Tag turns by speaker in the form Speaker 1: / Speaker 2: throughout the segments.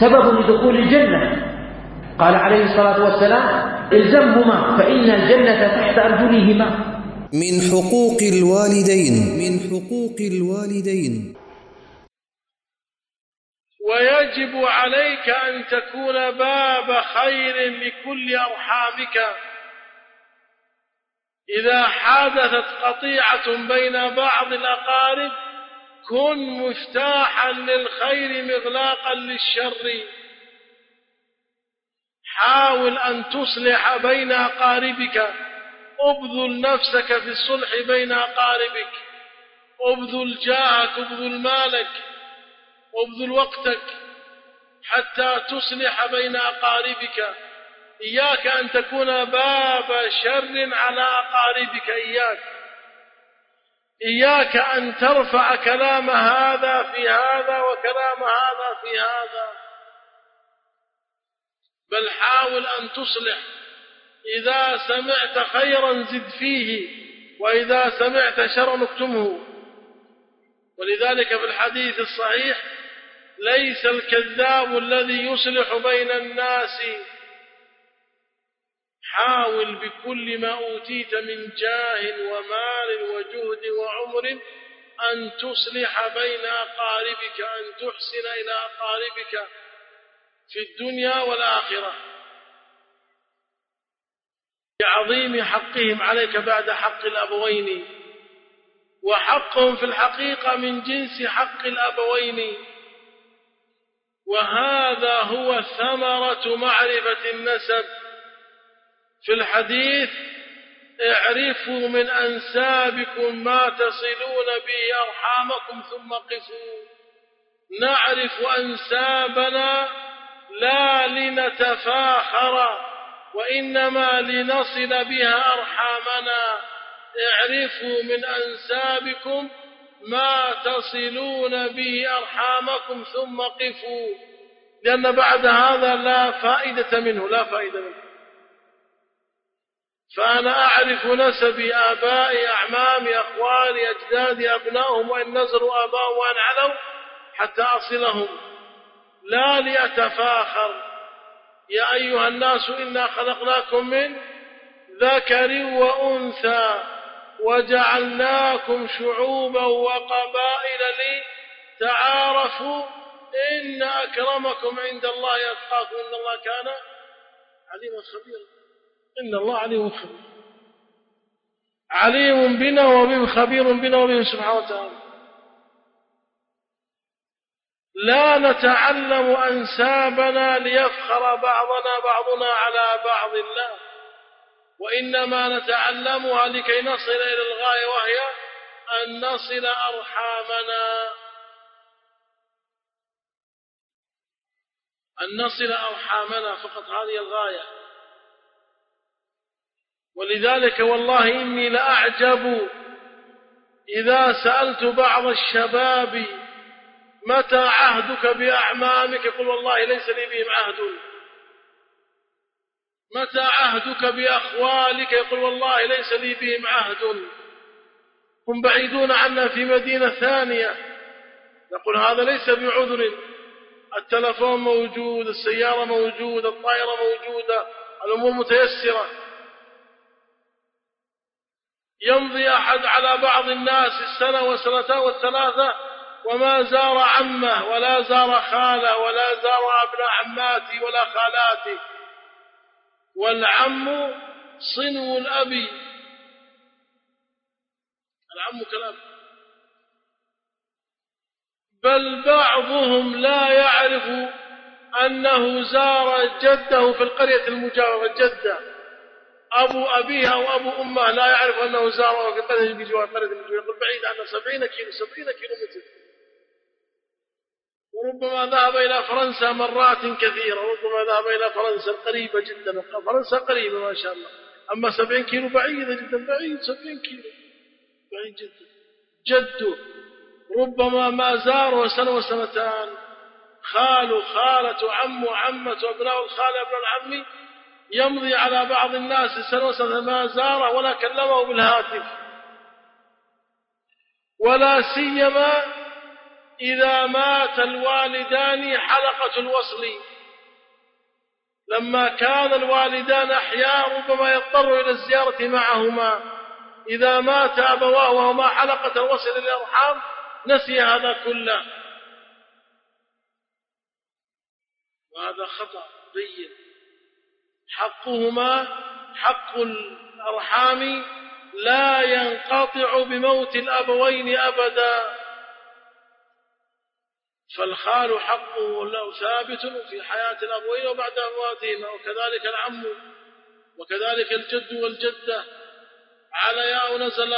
Speaker 1: سبب لدخول الجنة. قال عليه الصلاة والسلام إلزمهما فإن الجنة تحت أرجلهما.
Speaker 2: من حقوق الوالدين. من حقوق الوالدين.
Speaker 3: ويجب عليك أن تكون باب خير لكل أرحامك. إذا حادثت قطيعة بين بعض الأقارب كن مفتاحا للخير مغلاقا للشر. حاول أن تصلح بين أقاربك. ابذل نفسك في الصلح بين أقاربك. ابذل جاهك ابذل مالك. ابذل وقتك. حتى تصلح بين أقاربك. إياك أن تكون باب شر على أقاربك. إياك. إياك أن ترفع كلام هذا في هذا وكلام هذا في هذا. بل حاول أن تصلح. إذا سمعت خيرا زد فيه وإذا سمعت شرا اكتمه. ولذلك في الحديث الصحيح ليس الكذاب الذي يصلح بين الناس حاول بكل ما أوتيت من جاه ومال وجهد وعمر أن تصلح بين أقاربك أن تحسن إلى أقاربك في الدنيا والآخرة. بعظيم حقهم عليك بعد حق الأبوين وحقهم في الحقيقة من جنس حق الأبوين. وهذا هو ثمرة معرفة النسب. في الحديث اعرفوا من أنسابكم ما تصلون به أرحامكم ثم قفوا نعرف أنسابنا لا لنتفاخر وإنما لنصل بها أرحامنا. اعرفوا من أنسابكم ما تصلون به أرحامكم ثم قفوا لأن بعد هذا لا فائدة منه لا فائدة منه. فأنا أعرف نسبي آبائي أعمامي أخوالي أجدادي أبنائهم وإن نزلوا آباءهم وإن علوا حتى أصلهم. لا لأتفاخر يا أيها الناس إنا خلقناكم من ذكر وأنثى وجعلناكم شعوبا وقبائل لتعارفوا إن أكرمكم عند الله أتقاكم إن الله كان عليما خبيرا. إن الله عليم خبير. عليم بنا وبهم خبير بنا وبهم سبحانه وتعالى. لا نتعلم أنسابنا ليفخر بعضنا بعضنا على بعض الله وإنما نتعلمها لكي نصل إلى الغاية وهي أن نصل أرحامنا. أن نصل أرحامنا فقط هذه الغاية. ولذلك والله إني لأعجب إذا سألت بعض الشباب متى عهدك بأعمامك؟ يقول والله ليس لي بهم عهد. متى عهدك بأخوالك؟ يقول والله ليس لي بهم عهد. هم بعيدون عنا في مدينة ثانية. يقول هذا ليس بعذر. التلفون موجود السيارة موجودة الطائرة موجودة الأمور متيسرة. يمضي أحد على بعض الناس السنة والسنتين والثلاثة وما زار عمه ولا زار خاله ولا زار أبناء عماتي ولا خالاتي والعم صنو الاب العم كلام. بل بعضهم لا يعرف أنه زار جده في القرية المجاورة جده. أبو أبيها وأبو أمه لا يعرف أنه زاره في القرية بجوار المجاورة يقول بعيد عنه سبعين كيلو سبعين كيلو متر. وربما ذهب إلى فرنسا مرات كثيرة وربما ذهب إلى فرنسا قريبة جدا فرنسا قريبة ما شاء الله. أما سبعين كيلو بعيدة جدا بعيد سبعين كيلو. بعيد جدا. جده ربما ما زار سنة وسنتان. خال خالة عم عمة وابناء الخال ابن العم يمضي على بعض الناس سنة وسنة ما زاره ولا كلمه بالهاتف. ولا سيما إذا مات الوالدان حلقة الوصل. لما كان الوالدان أحياء ربما يضطر إلى الزيارة معهما. إذا مات أبواه وهما حلقة الوصل للأرحام نسي هذا كله. وهذا خطأ بين. حقهما حق الأرحام لا ينقطع بموت الأبوين أبدا. فالخال حقه له ثابت في حياة الأبوين وبعد أمواتهما وكذلك العم وكذلك الجد والجدة. عليا ونزل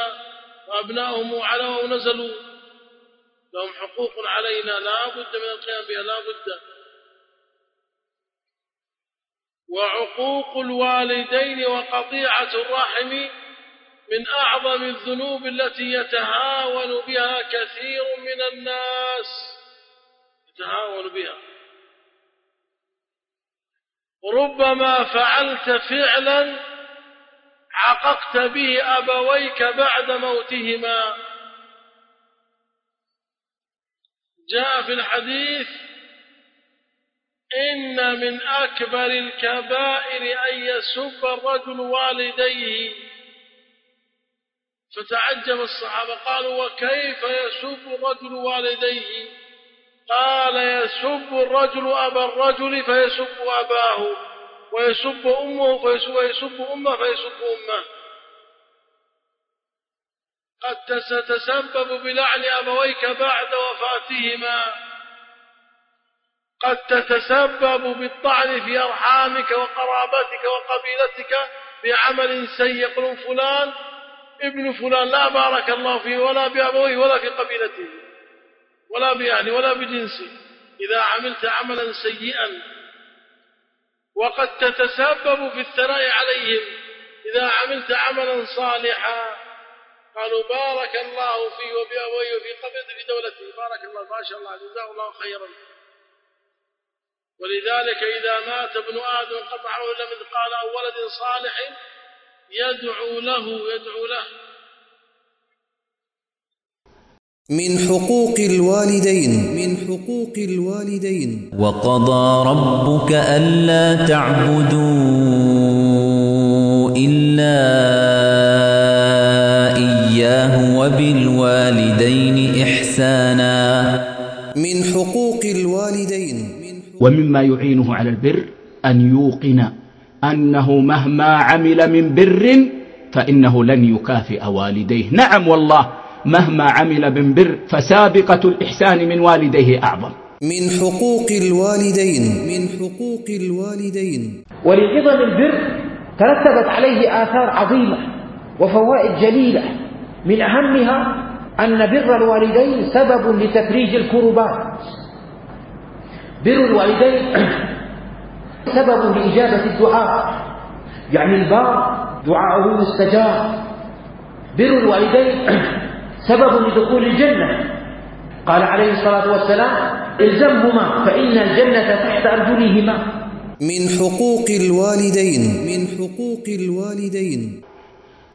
Speaker 3: وأبناؤهم علوا ونزلوا لهم حقوق علينا لا بد من القيام بها لا بد. وعقوق الوالدين وقطيعة الرحم من أعظم الذنوب التي يتهاون بها كثير من الناس. يتهاون بها. ربما فعلت فعلا عققت به أبويك بعد موتهما. جاء في الحديث إن من أكبر الكبائر أن يسب الرجل والديه. فتعجب الصحابة قالوا وكيف يسب الرجل والديه؟ قال يسب الرجل أبا الرجل فيسب أباه ويسب أمه فيسب, ويسب أمه فيسب أمه. قد تتسبب بلعن أبويك بعد وفاتهما. قد تتسبب بالطعن في أرحامك وقرابتك وقبيلتك بعمل سيء يقولون فلان ابن فلان لا بارك الله فيه ولا بأبويه ولا في قبيلته ولا بأهله ولا بجنسه. إذا عملت عملا سيئا وقد تتسبب في الثناء عليهم. إذا عملت عملا صالحا قالوا بارك الله فيه وبأبويه وفي قبيلته في دولته. بارك الله ما شاء الله جزاه الله خيرا. ولذلك إذا مات ابن آدم قطعه إلا مثقال أو ولد صالح يدعو له يدعو له.
Speaker 2: من حقوق الوالدين. من حقوق الوالدين.
Speaker 4: وقضى ربك ألا تعبدوا إلا إياه وبالوالدين إحسانا.
Speaker 2: من حقوق الوالدين.
Speaker 5: ومما يعينه على البر أن يوقن أنه مهما عمل من بر فإنه لن يكافئ والديه. نعم والله مهما عمل من بر فسابقة الإحسان من والديه أعظم.
Speaker 2: من حقوق الوالدين. من حقوق الوالدين.
Speaker 1: ولعظم البر ترتبت عليه آثار عظيمة وفوائد جليلة. من أهمها أن بر الوالدين سبب لتفريج الكربات بر الوالدين سبب لإجابة الدعاء. يعني البار دعاءه مستجاب. بر الوالدين سبب لدخول الجنة. قال عليه الصلاة والسلام إلزمهما فإن الجنة تحت أرجلهما.
Speaker 2: من حقوق الوالدين. من حقوق الوالدين.